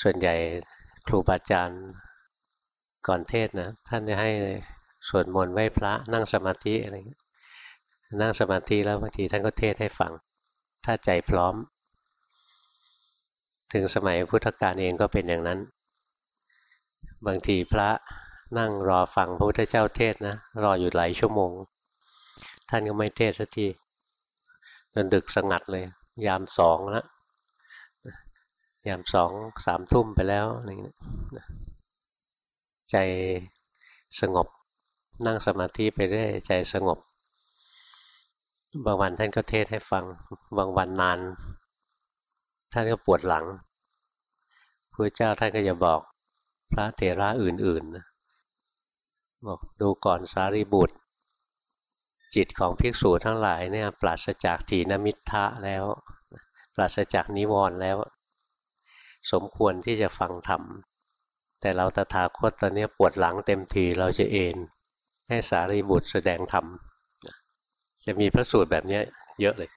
ส่วนใหญ่ครูบาอาจารย์ก่อนเทศนะท่านจะให้สวดมนต์ไหว้พระนั่งสมาธิอะไรนั่งสมาธิแล้วบางทีท่านก็เทศให้ฟัง ถ้าใจพร้อม ถึงสมัยพุทธกาลเองก็เป็นอย่างนั้น บางทีพระนั่งรอฟังพระพุทธเจ้าเทศนะรออยู่หลายชั่วโมง ท่านก็ไม่เทศสักทีจนดึกสงัดเลย ยามสองแล้ว ยามสองสามทุ่มไปแล้วอะไรเงี้ยใจสงบนั่งสมาธิไปเรื่อยใจสงบ บางวันท่านก็เทศให้ฟัง บางวันนาน ท่านก็ปวดหลังพระเจ้าท่านก็จะบอกพระเถระอื่นๆบอกดูก่อนสารีบุตร จิตของภิกษุทั้งหลายเนี่ยปราศจากถีนมิทะแล้ว ปราศจากนิวรณ์แล้ว สมควรที่จะฟังธรรม แต่เราตถาคตตอนนี้ปวดหลังเต็มทีเราจะเอนให้สารีบุตรแสดงธรรม จะมีพระสูตรแบบนี้เยอะเลย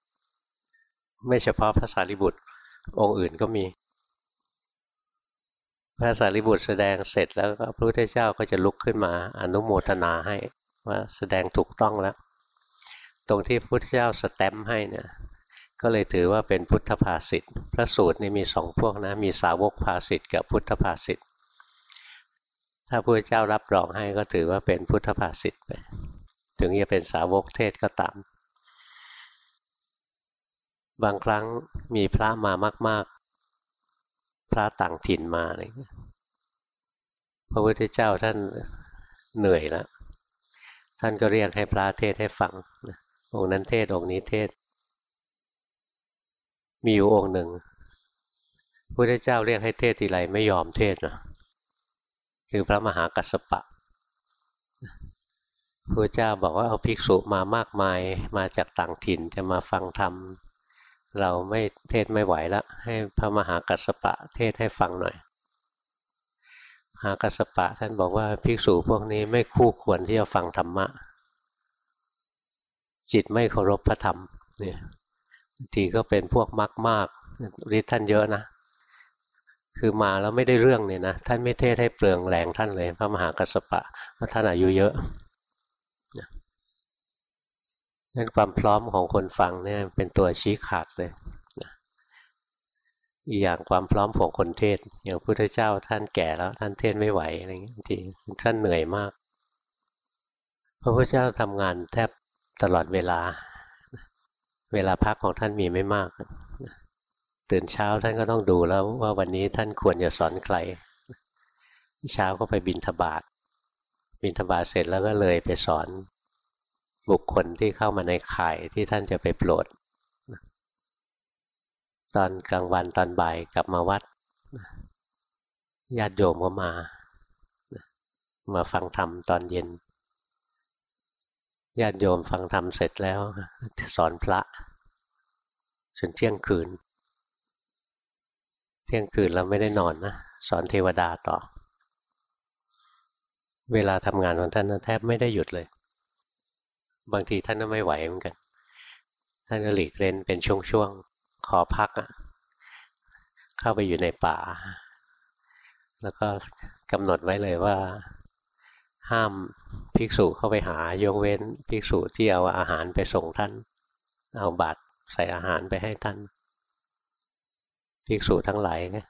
ไม่เฉพาะพระสารีบุตรองค์อื่นก็มี พระสารีบุตรแสดงเสร็จแล้วพระพุทธเจ้าก็จะลุกขึ้นมาอนุโมทนาให้ว่าแสดงถูกต้องแล้ว ตรงที่พระพุทธเจ้าสแตมให้เนี่ย ก็เลยถือว่าเป็นพุทธภาษิตพระสูตรนี่มีสองพวกนะ มีสาวกภาษิตกับพุทธภาษิตถ้าพระเจ้ารับรองให้ก็ถือว่าเป็นพุทธภาษิตไปถึงจะเป็นสาวกเทศก็ตาม บางครั้งมีพระมามาก ๆ พระต่างถิ่นมาอะไรเงี้ยพระพุทธเจ้าท่านเหนื่อยแล้ว ท่านก็เรียกให้พระเทศให้ฟังองค์นั้นเทศองค์นี้เทศ มีอยู่องค์หนึ่งพระพุทธเจ้าเรียกให้เทศทีไรไม่ยอมเทศนะคือพระมหากัสสปะพระเจ้าบอกว่าเอาภิกษุมามากมายมาจากต่างถิ่นจะมาฟังธรรม เราไม่เทศไม่ไหวแล้วให้พระมหากัสสปะเทศให้ฟังหน่อยมหากัสปะท่านบอกว่าภิกษุพวกนี้ไม่คู่ควรที่จะฟังธรรมะ จิตไม่เคารพพระธรรมเนี่ย ทีก็เป็นพวกมากมากฤทธิ์ท่านเยอะนะ คือมาแล้วไม่ได้เรื่องเนี่ยนะ ท่านไม่เทศให้เปลืองแรงท่านเลย พระมหากัสสปะเพราะท่านอายุเยอะนั่นความพร้อมของคนฟังเนี่ยเป็นตัวชี้ขาดเลยอีกอย่างความพร้อมของคนเทศ อย่างพุทธเจ้าท่านแก่แล้วท่านเทศไม่ไหวอะไรเงี้ยทีท่านเหนื่อยมาก พระพุทธเจ้าทำงานแทบตลอดเวลา เวลาพักของท่านมีไม่มาก ตื่นเช้าท่านก็ต้องดูแล้วว่าวันนี้ท่านควรจะสอนใคร เช้าก็ไปบินทบาทบินทบาทเสร็จแล้วก็เลยไปสอน บุคคลที่เข้ามาในข่ายที่ท่านจะไปโปรด ตอนกลางวันตอนบ่ายกลับมาวัดญาติโยมก็มา มาฟังธรรมตอนเย็น ญาติโยมฟังธรรมเสร็จแล้ว สอนพระจนเที่ยงคืน เที่ยงคืนเราไม่ได้นอนนะสอนเทวดาต่อ เวลาทำงานของท่านแทบไม่ได้หยุดเลย บางทีท่านก็ไม่ไหวเหมือนกัน ท่านก็หลีกเล่นเป็นช่วงๆขอพักอะเข้าไปอยู่ในป่า แล้วก็กำหนดไว้เลยว่า ห้ามภิกษุเข้าไปหายกเว้นภิกษุที่เอาอาหารไปส่งท่าน เอาบาตรใส่อาหารไปให้ท่านภิกษุทั้งหลายเนี่ย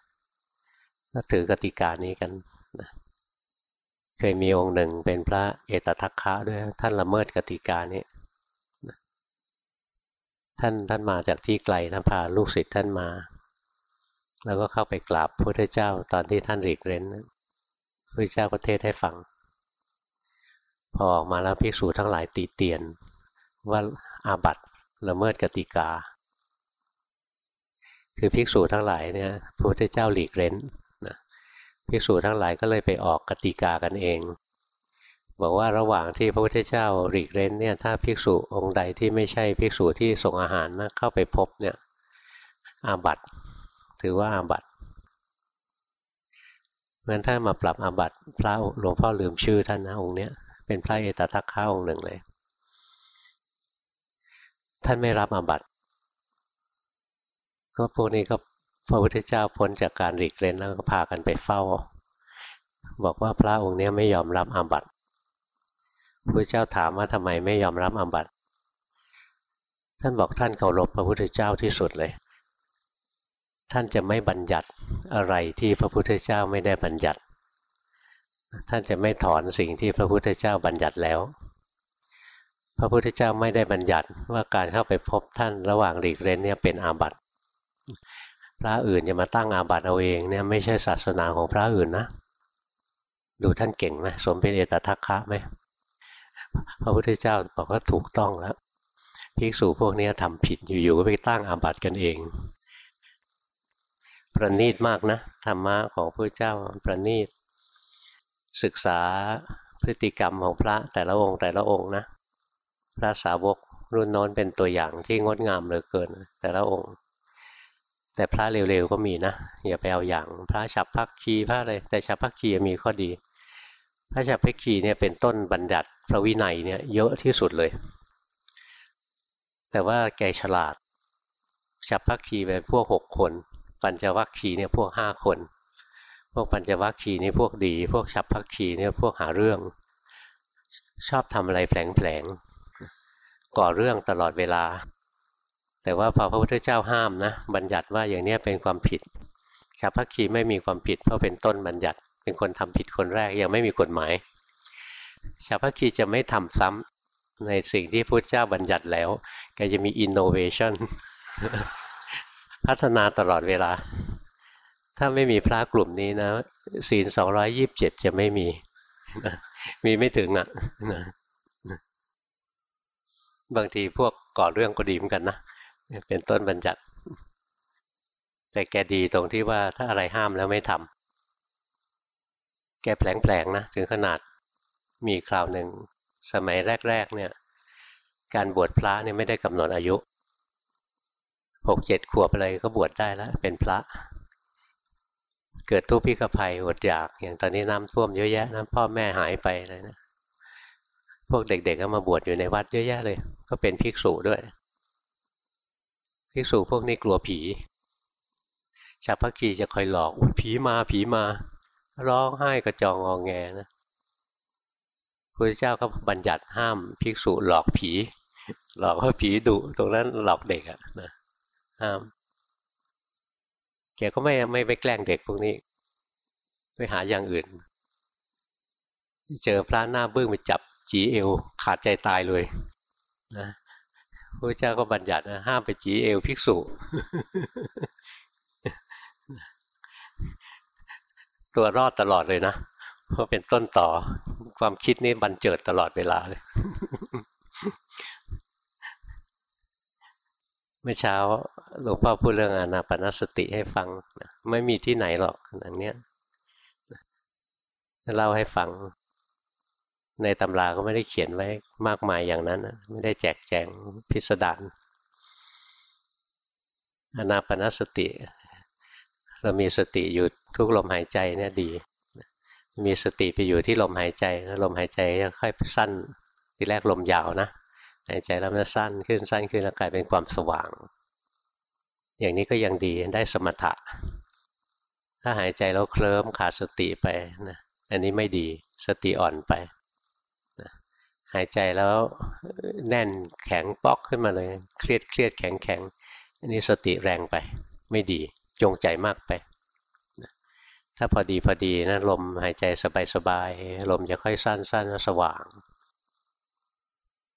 ก็ถือกติกานี้กันนะเคยมีองค์หนึ่งเป็นพระเอตทัคคะด้วยท่านละเมิดกติกานี้ท่านท่านมาจากที่ไกลท่านพาลูกศิษย์ท่านมา แล้วก็เข้าไปกราบพระพุทธเจ้าตอนที่ท่านหลีกเร้นพระเจ้าก็เทศให้ฟัง พอออกมาแล้วภิกษุทั้งหลายตีเตียน ว่าอาบัตละเมิดกติกา คือภิกษุทั้งหลายเนี่ยพระพุทธเจ้าหลีกเร้นนะภิกษุทั้งหลายก็เลยไปออกกติกากันเอง บอกว่าระหว่างที่พระพุทธเจ้าหลีกเล้นเนี่ยถ้าภิกษุองค์ใดที่ไม่ใช่ภิกษุที่ส่งอาหารนะเข้าไปพบเนี่ยอาบัตถือว่าอาบัตเพราะฉะนั้นถ้ามาปรับอาบัตพระหลวงพ่อลืมชื่อท่านนะองค์เนี้ย เป็นพระเอตทัคข้าองค์หนึ่งเลย ท่านไม่รับอาบัตก็พวกนี้ก็พระพุทธเจ้าพ้นจากการหลีกเล่นแล้วก็พากันไปเฝ้า บอกว่าพระองค์นี้ไม่ยอมรับอาบัติพระเจ้าถามว่าทำไมไม่ยอมรับอาบัติ ท่านบอกท่านเคารพพระพุทธเจ้าที่สุดเลย ท่านจะไม่บัญญัติอะไรที่พระพุทธเจ้าไม่ได้บัญญัติ ท่านจะไม่ถอนสิ่งที่พระพุทธเจ้าบัญญัติแล้ว พระพุทธเจ้าไม่ได้บัญญัติว่าการเข้าไปพบท่านระหว่างหลีกเล่นเนี่ยเป็นอาบัติพระอื่นจะมาตั้งอาบัติเอาเองเนี่ยไม่ใช่ศาสนาของพระอื่นนะ ดูท่านเก่งไหมสมเป็นเอตทัคคะไหมพระพุทธเจ้าบอกว่าถูกต้องแล้วภิกษุพวกนี้ทำผิดอยู่ๆก็ไปตั้งอาบัติกันเอง ประณีตมากนะธรรมะของพระเจ้าประณีต ศึกษาพฤติกรรมของพระแต่ละองค์แต่ละองค์นะพระสาวกรุ่นน้นเป็นตัวอย่างที่งดงามเหลือเกินแต่ละองค์ แต่พระเร็วๆก็มีนะอย่าไปเอาอย่างพระฉับพักคีพระอะไรแต่ฉับพักคีมีข้อดีพระฉับพักคีเนี่ยเป็นต้นบัญญัติพระวินัยเนี่ยเยอะที่สุดเลย แต่ว่าแกฉลาดฉับพักคีเป็นพวกหกคน ปัญจวัคคีเนี่ยพวกห้าคน วกปัญจวัคคีนี่พวกดี พวกฉับพักคีเนี่ยพวกหาเรื่อง ชอบทำอะไรแผลงๆก่อเรื่องตลอดเวลา แต่ว่าพอพระพุทธเจ้าห้ามนะบัญญัติว่าอย่างนี้เป็นความผิดฉับพักคีไม่มีความผิดเพราะเป็นต้นบัญญัติ เป็นคนทำผิดคนแรกยังไม่มีกฎหมายฉับพักคีจะไม่ทำซ้ำในสิ่งที่พุทธเจ้าบัญญัติแล้วแกจะมีอินโนเวชันพัฒนาตลอดเวลา ถ้าไม่มีพระกลุ่มนี้นะศีลสองร้อยยิบเจ็ดจะไม่มี มีไม่ถึงอะบางทีพวกก่อเรื่องก็ดีเหมือนกันนะเป็นต้นบัญญัติ แต่แกดีตรงที่ว่าถ้าอะไรห้ามแล้วไม่ทำแกแผลงๆนะถึงขนาดมีคราวหนึ่ง สมัยแรก ๆ เนี่ย การบวชพระเนี่ยไม่ได้กำหนดอายุหกเจ็ดขวบอะไรก็บวชได้แล้วเป็นพระ เกิดทุกข์พิกภัยอดอยาก อย่างตอนนี้น้ำท่วมเยอะแยะนะพ่อแม่หายไปอะไรนะพวกเด็ก ๆ ก็มาบวชอยู่ในวัดเยอะแยะเลย ก็เป็นภิกษุด้วย ภิกษุพวกนี้กลัวผีชาวพักกีจะคอยหลอกผีมาผีมา ร้องไห้กระจองงองแงนะพระเจ้าก็บัญญัติห้ามภิกษุหลอกผี หลอกว่าผีดุตรงนั้นหลอกเด็กอะนะห้าม แกก็ไม่ไม่ไปแกล้งเด็กพวกนี้ ไปหาอย่างอื่น เจอพระหน้าบึ้งไปจับจีเอวขาดใจตายเลยนะพระเจ้าก็บัญญัตินะห้ามไปจีเอวภิกษุ ตัวรอดตลอดเลยนะเพราะเป็นต้นต่อความคิดนี้บันเจิดตลอดเวลาเลย มื่อเช้าหลวงพ่อพูดเรื่องอนาปนสติให้ฟังไม่มีที่ไหนหรอกอันนี้ยเล่าให้ฟัง ในตำราก็ไม่ได้เขียนไว้มากมายอย่างนั้น ไม่ได้แจกแจงพิสดารอนาปนสติ เรามีสติอยู่ทุกลมหายใจเนี่ยดี มีสติไปอยู่ที่ลมหายใจแล้วลมหายใจค่อยสั้นทีแรกลมยาวนะ หายใจแล้วมันสั้นขึ้นสั้นขึ้นแล้วกลายเป็นความสว่าง อย่างนี้ก็ยังดีได้สมถะ ถ้าหายใจแล้วเคลิ้มขาดสติไปนะอันนี้ไม่ดีสติอ่อนไปนะหายใจแล้วแน่นแข็งป๊อกขึ้นมาเลย เครียดเครียดแข็งแข็งอันนี้สติแรงไป ไม่ดีจงใจมากไปถ้าพอดีพอดีนะลมหายใจสบายๆลมจะค่อยสั้นสั้นสว่าง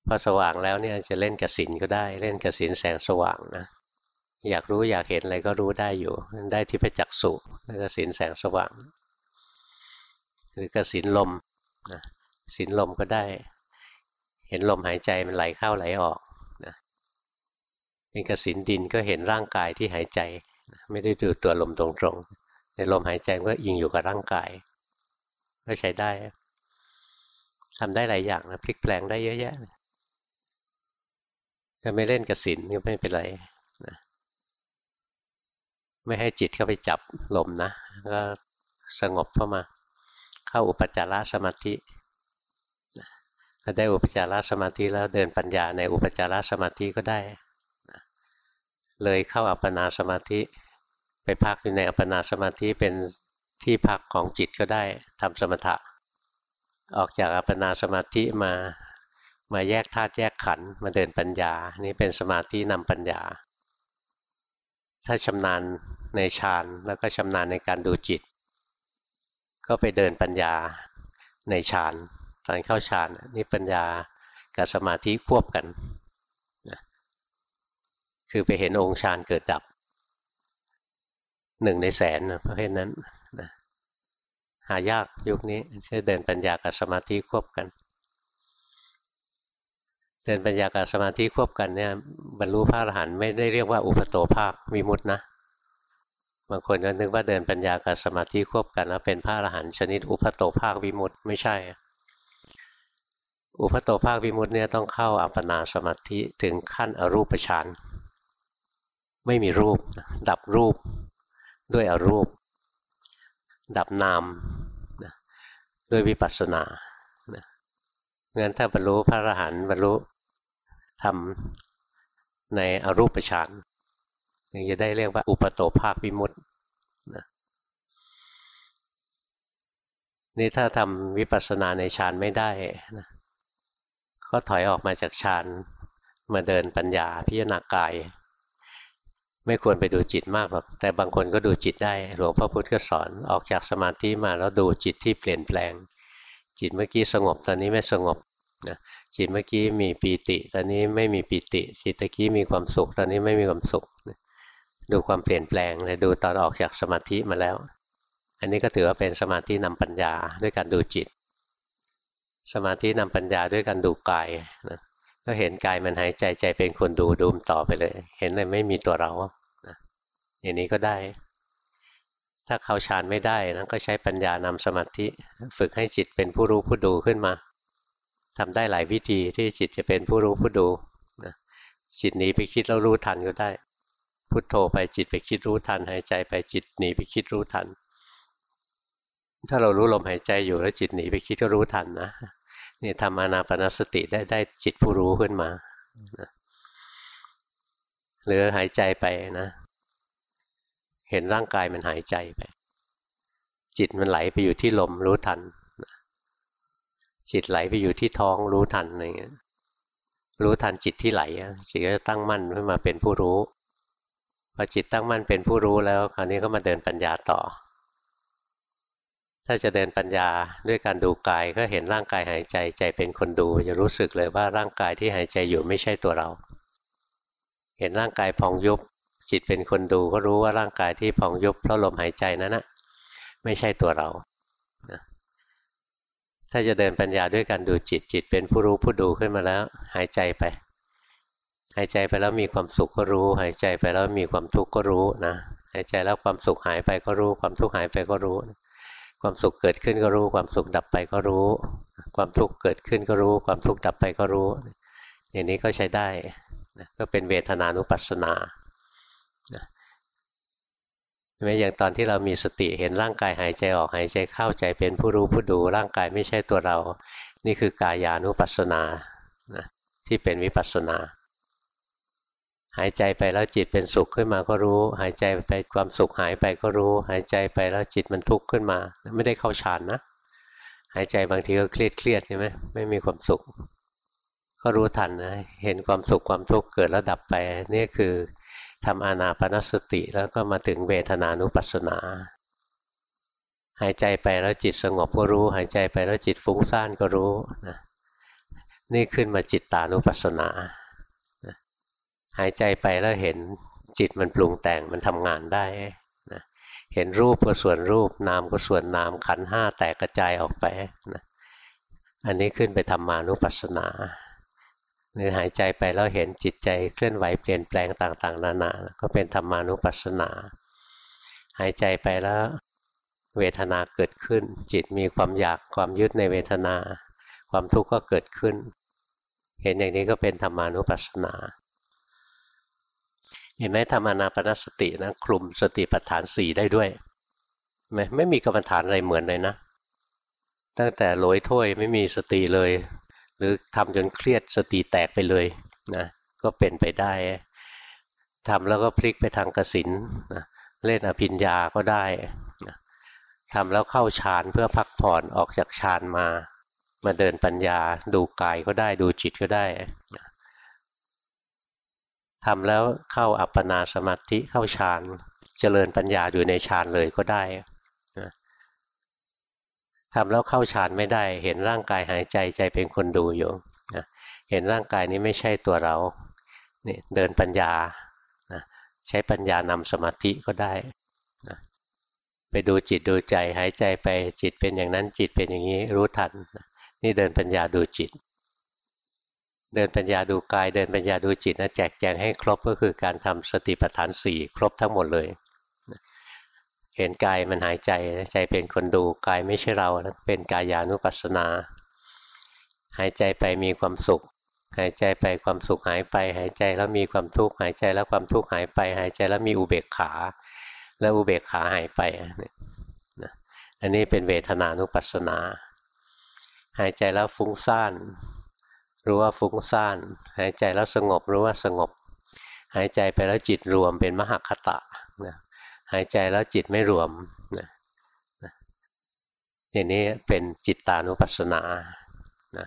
พอสว่างแล้วเนี่ยจะเล่นกับสินก็ได้ เล่นกับสินแสงสว่างนะอยากรู้อยากเห็นอะไรก็รู้ได้อยู่ ได้ที่พจักสุแล้วก็สินแสงสว่าง หรือกสินลมนะสินลมก็ได้ เห็นลมหายใจมันไหลเข้าไหลออกนะเป็นกสินดินก็เห็นร่างกายที่หายใจ ไม่ได้ดูตัวลมตรงๆในลมหายใจก็ยิงอยู่กับร่างกาย ก็ใช้ได้ทำได้หลายอย่างนะพลิกแปลงได้เยอะแยะ จะไม่เล่นกับสินก็ไม่เป็นไรนะไม่ให้จิตเข้าไปจับลมนะก็สงบเข้ามา เข้าอุปจารสมาธิถ้าได้อุปจารสมาธิแล้วเดินปัญญาในอุปจารสมาธิก็ได้ เลยเข้าอัปปนาสมาธิ ไปพักอยู่ในอัปปนาสมาธิเป็นที่พักของจิตก็ได้ทำสมถะ ออกจากอัปปนาสมาธิมา มาแยกธาตุแยกขันธ์มาเดินปัญญา นี่เป็นสมาธินำปัญญา ถ้าชำนาญในฌานแล้วก็ชำนาญในการดูจิต ก็ไปเดินปัญญาในฌานตอนเข้าฌานนี่ปัญญากับสมาธิควบกันนะคือไปเห็นองค์ฌานเกิดดับหนึ่งในแสนนะประเภทนั้นนะหายากยุคนี้จะเดินปัญญากับสมาธิควบกัน เดินปัญญากับสมาธิควบกันเนี่ยบรรลุพระอรหันต์ไม่ได้เรียกว่าอุปโตภาควิมุตนะบางคนก็นึกว่าเดินปัญญากับสมาธิควบกันแล้วเป็นพระอรหันต์ชนิดอุปโตภาควิมุตไม่ใช่ อุปโตภาควิมุตเนี่ยต้องเข้าอัปปนาสมาธิถึงขั้นอรูปฌานไม่มีรูป ดับรูปด้วยอรูป ดับนามด้วยวิปัสสนา งั้นถ้าบรรลุพระอรหันต์บรรลุทำในอรูปฌานถึงจะได้เรียกว่าอุปโตภาควิมุตต์นะนี่ถ้าทำวิปัสสนาในฌานไม่ได้นะก็ถอยออกมาจากฌานมาเดินปัญญาพิจารณากาย ไม่ควรไปดูจิตมากหรอก แต่บางคนก็ดูจิตได้ หลวงพ่อพุธก็สอนออกจากสมาธิมาแล้วดูจิตที่เปลี่ยนแปลง จิตเมื่อกี้สงบตอนนี้ไม่สงบนะจิตเมื่อกี้มีปีติ ตอนนี้ไม่มีปีติ จิตเมื่อกี้มีความสุข ตอนนี้ไม่มีความสุข ดูความเปลี่ยนแปลงเลยดูตอนออกจากสมาธิมาแล้ว อันนี้ก็ถือว่าเป็นสมาธินำปัญญาด้วยการดูจิต สมาธินำปัญญาด้วยการดูกายนะก็เห็นกายมันหายใจใจเป็นคนดูดูมต่อไปเลย เห็นเลยไม่มีตัวเราอย่างนี้ก็ได้ ถ้าเข้าฌานไม่ได้นั้นก็ใช้ปัญญานำสมาธิ ฝึกให้จิตเป็นผู้รู้ผู้ดูขึ้นมาทำได้หลายวิธีที่จิตจะเป็นผู้รู้ผู้ดูนะจิตหนีไปคิดแล้วรู้ทันก็ได้ พุทโธไปจิตไปคิดรู้ทัน หายใจไปจิตหนีไปคิดรู้ทัน ถ้าเรารู้ลมหายใจอยู่แล้วจิตหนีไปคิดก็รู้ทันนะนี่ทำอนาปนสติได้ได้จิตผู้รู้ขึ้นมาหรือหายใจไปนะ เห็นร่างกายมันหายใจไป จิตมันไหลไปอยู่ที่ลมรู้ทัน จิตไหลไปอยู่ที่ท้องรู้ทันอะไรเงี้ยรู้ทันจิตที่ไหลจิตก็จะตั้งมั่นขึ้นมาเป็นผู้รู้พอจิตตั้งมั่นเป็นผู้รู้แล้วคราวนี้ก็มาเดินปัญญาต่อ ถ้าจะเดินปัญญาด้วยการดูกายก็เห็นร่างกายหายใจใจเป็นคนดู จะรู้สึกเลยว่าร่างกายที่หายใจอยู่ไม่ใช่ตัวเรา เห็นร่างกายพองยุบ จิตเป็นคนดูก็รู้ว่าร่างกายที่พองยุบเพราะลมหายใจนั้นนะไม่ใช่ตัวเรานะถ้าจะเดินปัญญาด้วยการดูจิตจิตเป็นผู้รู้ผู้ดูขึ้นมาแล้ว หายใจไป หายใจไปแล้วมีความสุขก็รู้ หายใจไปแล้วมีความทุกข์ก็รู้นะหายใจแล้วความสุขหายไปก็รู้ ความทุกข์หายไปก็รู้ ความสุขเกิดขึ้นก็รู้ ความสุขดับไปก็รู้ ความทุกข์เกิดขึ้นก็รู้ ความทุกข์ดับไปก็รู้ อย่างนี้ก็ใช้ได้ก็เป็นเวทนานุปัสสนา ไหมอย่างตอนที่เรามีสติเห็นร่างกายหายใจออกหายใจเข้าใจเป็นผู้รู้ผู้ดูร่างกายไม่ใช่ตัวเรา นี่คือกายานุปัสสนานะที่เป็นวิปัสสนา หายใจไปแล้วจิตเป็นสุขขึ้นมาก็รู้ หายใจไปความสุขหายไปก็รู้ หายใจไปแล้วจิตมันทุกข์ขึ้นมา ไม่ได้เข้าฌานนะ หายใจบางทีก็เครียดเครียดใช่ไหมไม่มีความสุข ก็รู้ทันนะเห็นความสุขความทุกข์เกิดแล้วดับไปนี่คือ ทำอานาปนสติแล้วก็มาถึงเวทนานุปัสสนา หายใจไปแล้วจิตสงบก็รู้ หายใจไปแล้วจิตฟุ้งซ่านก็รู้นะนี่ขึ้นมาจิตตานุปัสสนา หายใจไปแล้วเห็นจิตมันปรุงแต่งมันทำงานได้นะเห็นรูปก็ส่วนรูปนามก็ส่วนนามขันห้าแตกกระจายออกไปนะอันนี้ขึ้นไปทำมานุปัสสนา หรือหายใจไปแล้วเห็นจิตใจเคลื่อนไหวเปลี่ยนแปลงต่างๆ นานาก็เป็นธรรมานุปัสสนา หายใจไปแล้วเวทนาเกิดขึ้น จิตมีความอยากความยึดในเวทนา ความทุกข์ก็เกิดขึ้น เห็นอย่างนี้ก็เป็นธรรมานุปัสสนาเห็นไหมธรรมานาปนสตินะคลุมสติปัฏฐานสี่ได้ด้วยไม่ไม่มีกรรมฐานอะไรเหมือนเลยนะ ตั้งแต่ลอยถ้วยไม่มีสติเลย หรือทำจนเครียดสติแตกไปเลยนะก็เป็นไปได้ทำแล้วก็พลิกไปทางกสินนะเล่นอภิญญาก็ได้ทำแล้วเข้าฌานเพื่อพักผ่อนออกจากฌานมา มาเดินปัญญา ดูกายก็ได้ดูจิตก็ได้ทำแล้วเข้าอัปปนาสมาธิเข้าฌานเจริญปัญญาอยู่ในฌานเลยก็ได้ ทำแล้วเข้าฌานไม่ได้ เห็นร่างกายหายใจใจเป็นคนดูอยู่เห็นร่างกายนี้ไม่ใช่ตัวเรานี่เดินปัญญาใช้ปัญญานำสมาธิก็ได้ไปดูจิตดูใจหายใจไปจิตเป็นอย่างนั้นจิตเป็นอย่างนี้รู้ทันนี่เดินปัญญาดูจิต เดินปัญญาดูกาย เดินปัญญาดูจิตนะแจกแจงให้ครบก็คือการทำสติปัฏฐานสี่ครบทั้งหมดเลย เห็นกายมันหายใจใจเป็นคนดูกายไม่ใช่เราเป็นกายานุปัสสนา หายใจไปมีความสุข หายใจไปความสุขหายไป หายใจแล้วมีความทุกข์หายใจแล้วความทุกข์หายไป หายใจแล้วมีอุเบกขา แล้วอุเบกขาหายไปอันนี้เป็นเวทนานุปัสสนา หายใจแล้วฟุ้งซ่านรู้ว่าฟุ้งซ่านหายใจแล้วสงบรู้ว่าสงบ หายใจไปแล้วจิตรวมเป็นมหคตะนะ หายใจแล้วจิตไม่รวมนะอย่างนี้เป็นจิตตานุปัสสนานะ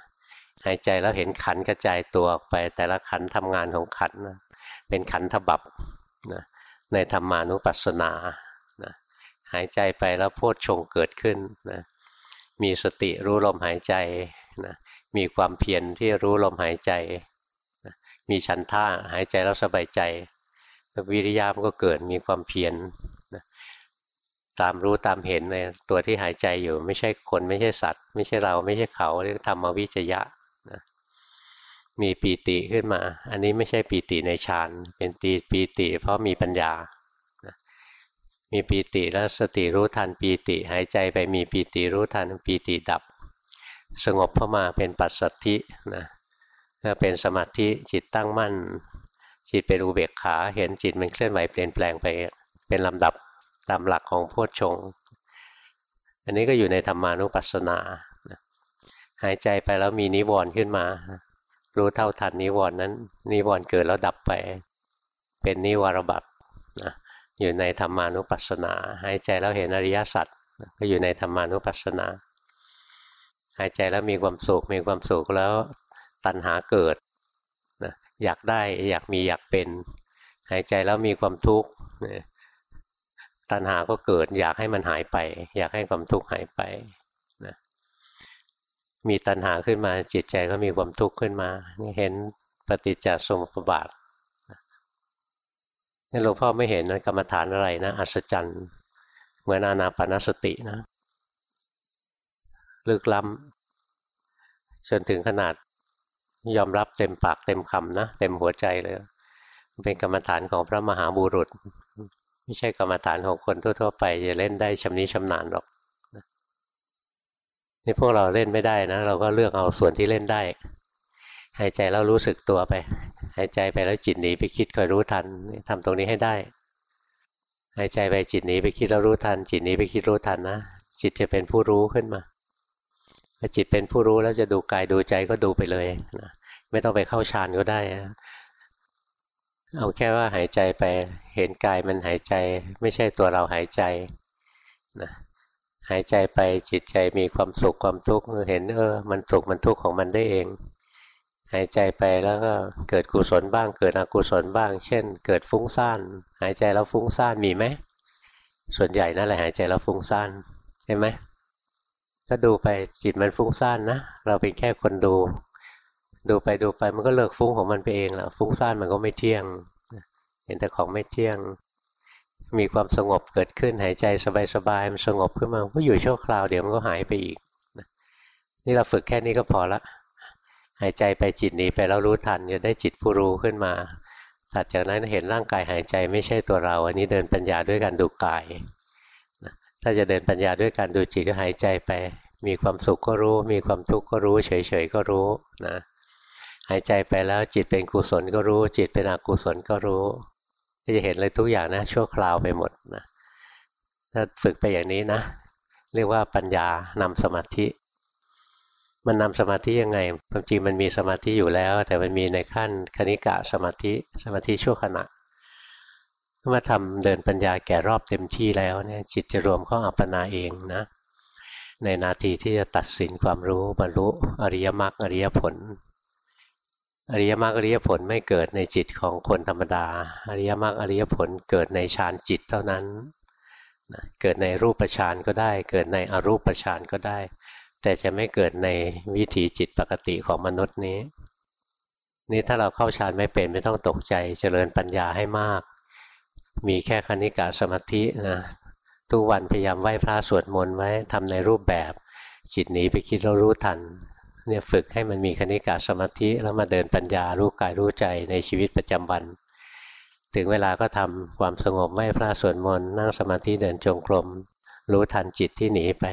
หายใจแล้วเห็นขันกระจายตัวออกไป แต่ละขันทำงานของขันนะเป็นขันทบับนะในธรรมานุปัสสนานะหายใจไปแล้วโพชฌงเกิดขึ้นนะมีสติรู้ลมหายใจนะมีความเพียรที่รู้ลมหายใจนะมีชันท่าหายใจแล้วสบายใจ วิริยามก็เกิดมีความเพียร นะตามรู้ตามเห็นในตัวที่หายใจอยู่ ไม่ใช่คนไม่ใช่สัตว์ ไม่ใช่เราไม่ใช่เขาเรียกธรรมวิจยะมีปีติขึ้นมา อันนี้ไม่ใช่ปีติในฌานเป็นตีปีติเพราะมีปัญญามีปีติแล้วสติรู้ทันปีติหายใจไปมีปีติรู้ทันปีติดับ สงบเข้ามาเป็นปัสสัทธินะถ้าเป็นสมาธิจิตตั้งมั่น จิตเป็นอุเบกขาเห็นจิตมันเคลื่อนไหวเปลี่ยนแปลงไปเป็นลำดับตามหลักของโพชฌงอันนี้ก็อยู่ในธรรมานุปัสสนาหายใจไปแล้วมีนิวรณ์ขึ้นมา รู้เท่าทันนิวรณ์นั้น นิวรณ์เกิดแล้วดับไป เป็นนิวรบัตนะอยู่ในธรรมานุปัสสนา หายใจแล้วเห็นอริยสัจก็อยู่ในธรรมานุปัสสนา หายใจแล้วมีความสุขมีความสุขแล้วตัณหาเกิดนะอยากได้อยากมีอยากเป็น หายใจแล้วมีความทุกข์ ตัณหาก็เกิด อยากให้มันหายไป อยากให้ความทุกข์หายไปนะมีตัณหาขึ้นมาจิตใจก็มีความทุกข์ขึ้นมา เห็นปฏิจจสมุปบาทนี่หลวงพ่อไม่เห็นกรรมฐานอะไรนะอัศจรรย์เหมือนอานาปนสตินะ ลึกล้ำจนถึงขนาดยอมรับเต็มปากเต็มคำนะ เต็มหัวใจเลย เป็นกรรมฐานของพระมหาบุรุษ ไม่ใช่กรรมฐานของคนทั่ว ๆ ไปจะเล่นได้ชำนิชำนาญหรอกนี่พวกเราเล่นไม่ได้นะ เราก็เลือกเอาส่วนที่เล่นได้ หายใจแล้วรู้สึกตัวไป หายใจไปแล้วจิตหนีไปคิดคอยรู้ทันทำตรงนี้ให้ได้ หายใจไปจิตหนีไปคิดแล้วรู้ทัน จิตหนีไปคิดรู้ทันนะจิตจะเป็นผู้รู้ขึ้นมาถ้าจิตเป็นผู้รู้แล้วจะดูกายดูใจก็ดูไปเลยนะไม่ต้องไปเข้าฌานก็ได้ เอาแค่ว่าหายใจไปเห็นกายมันหายใจ ไม่ใช่ตัวเราหายใจนะหายใจไปจิตใจมีความสุขความทุกข์เห็นเออมันสุขมันทุกข์ของมันได้เอง หายใจไปแล้วก็เกิดกุศลบ้าง เกิดอกุศลบ้าง เช่น เกิดฟุ้งซ่านหายใจแล้วฟุ้งซ่านมีไหมส่วนใหญ่นั่นแหละหายใจแล้วฟุ้งซ่านใช่ไหมก็ดูไปจิตมันฟุ้งซ่านนะเราเป็นแค่คนดู ดูไปดูไปมันก็เลิกฟุ้งของมันไปเองแหละฟุ้งซ่านมันก็ไม่เที่ยง เห็นแต่ของไม่เที่ยง มีความสงบเกิดขึ้นหายใจสบายๆมันสงบขึ้นมาก็อยู่ชั่วคราวเดี๋ยวมันก็หายไปอีกนี่เราฝึกแค่นี้ก็พอละ หายใจไปจิตหนีไปแล้วรู้ทันจะได้จิตผู้รู้ขึ้นมาถัดจากนั้นเห็นร่างกายหายใจไม่ใช่ตัวเรา อันนี้เดินปัญญาด้วยการดูกายถ้าจะเดินปัญญาด้วยการดูจิตก็หายใจไป มีความสุขก็รู้ มีความทุกข์ก็รู้ เฉยๆก็รู้นะ หายใจไปแล้วจิตเป็นกุศลก็รู้ จิตเป็นอกุศลก็รู้ ก็จะเห็นเลยทุกอย่างนะชั่วคราวไปหมดนะถ้าฝึกไปอย่างนี้นะ เรียกว่าปัญญานำสมาธิ มันนำสมาธิยังไงความจริงมันมีสมาธิอยู่แล้ว แต่มันมีในขั้นคณิกะสมาธิสมาธิชั่วขณะเมื่อทำเดินปัญญาแก่รอบเต็มที่แล้วเนี่ยจิตจะรวมเข้าอัปปนาเองนะ ในนาทีที่จะตัดสินความรู้บรรลุอริยมรรคอริยผล อริยมรรคอริยผลไม่เกิดในจิตของคนธรรมดา อริยมรรคอริยผลเกิดในฌานจิตเท่านั้นเกิดในรูปฌานก็ได้ เกิดในอรูปฌานก็ได้ แต่จะไม่เกิดในวิถีจิตปกติของมนุษย์นี้ นี่ถ้าเราเข้าฌานไม่เป็นไม่ต้องตกใจเจริญปัญญาให้มาก มีแค่คณิกาสมาธินะทุกวันพยายามไหว้พระสวดมนต์ไว้ทำในรูปแบบ จิตหนีไปคิดเรารู้ทัน เนี่ยฝึกให้มันมีคณิกาสมาธิแล้วมาเดินปัญญารู้กายรู้ใจในชีวิตประจำวัน ถึงเวลาก็ทำความสงบไหว้พระสวดมนต์นั่งสมาธิเดินจงกรมรู้ทันจิตที่หนีไป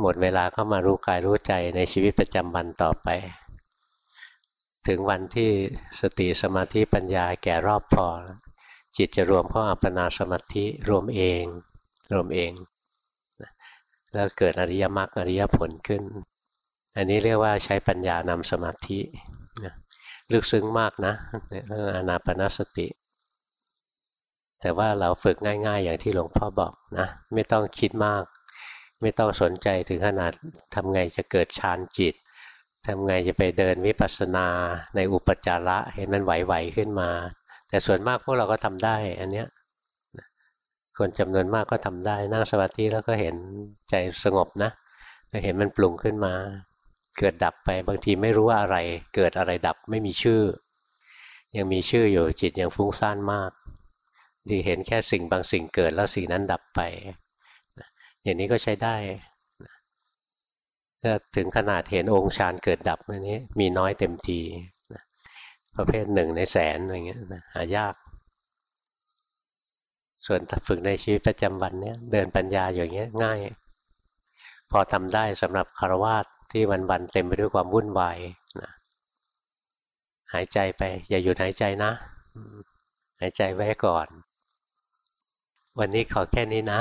หมดเวลาก็มารู้กายรู้ใจในชีวิตประจำวันต่อไป ถึงวันที่สติสมาธิปัญญาแก่รอบพอ จิตจะรวมเข้าอัปปนาสมาธิรวมเอง รวมเองแล้วเกิดอริยมรรคอริยผลขึ้น อันนี้เรียกว่าใช้ปัญญานำสมาธิลึกซึ้งมากนะเรื่องอนาปนาสติ แต่ว่าเราฝึกง่าย ๆ อย่างที่หลวงพ่อบอกนะ ไม่ต้องคิดมาก ไม่ต้องสนใจถึงขนาดทำไงจะเกิดฌานจิตทำไงจะไปเดินวิปัสสนาในอุปจาระเห็นมันไหวๆขึ้นมา แต่ส่วนมากพวกเราก็ทำได้อันเนี้ยคนจำนวนมากก็ทำได้นั่งสมาธิแล้วก็เห็นใจสงบนะเห็นมันปรุงขึ้นมา เกิดดับไปบางทีไม่รู้ว่าอะไร เกิดอะไรดับไม่มีชื่อ ยังมีชื่ออยู่จิตยังฟุ้งซ่านมาก ดีเห็นแค่สิ่งบางสิ่งเกิดแล้วสิ่งนั้นดับไป อย่างนี้ก็ใช้ได้ถ้าถึงขนาดเห็นองค์ฌานเกิดดับอันนี้มีน้อยเต็มทีประเภทหนึ่งในแสนอะไรเงี้ยหายาก ส่วนฝึกในชีวิตประจำวันเนี้ยเดินปัญญาอย่างเงี้ยง่าย พอทำได้สำหรับคารวาส ที่วันๆเต็มไปด้วยความวุ่นวายนะหายใจไป อย่าหยุดหายใจนะ หายใจไว้ก่อน วันนี้ขอแค่นี้นะ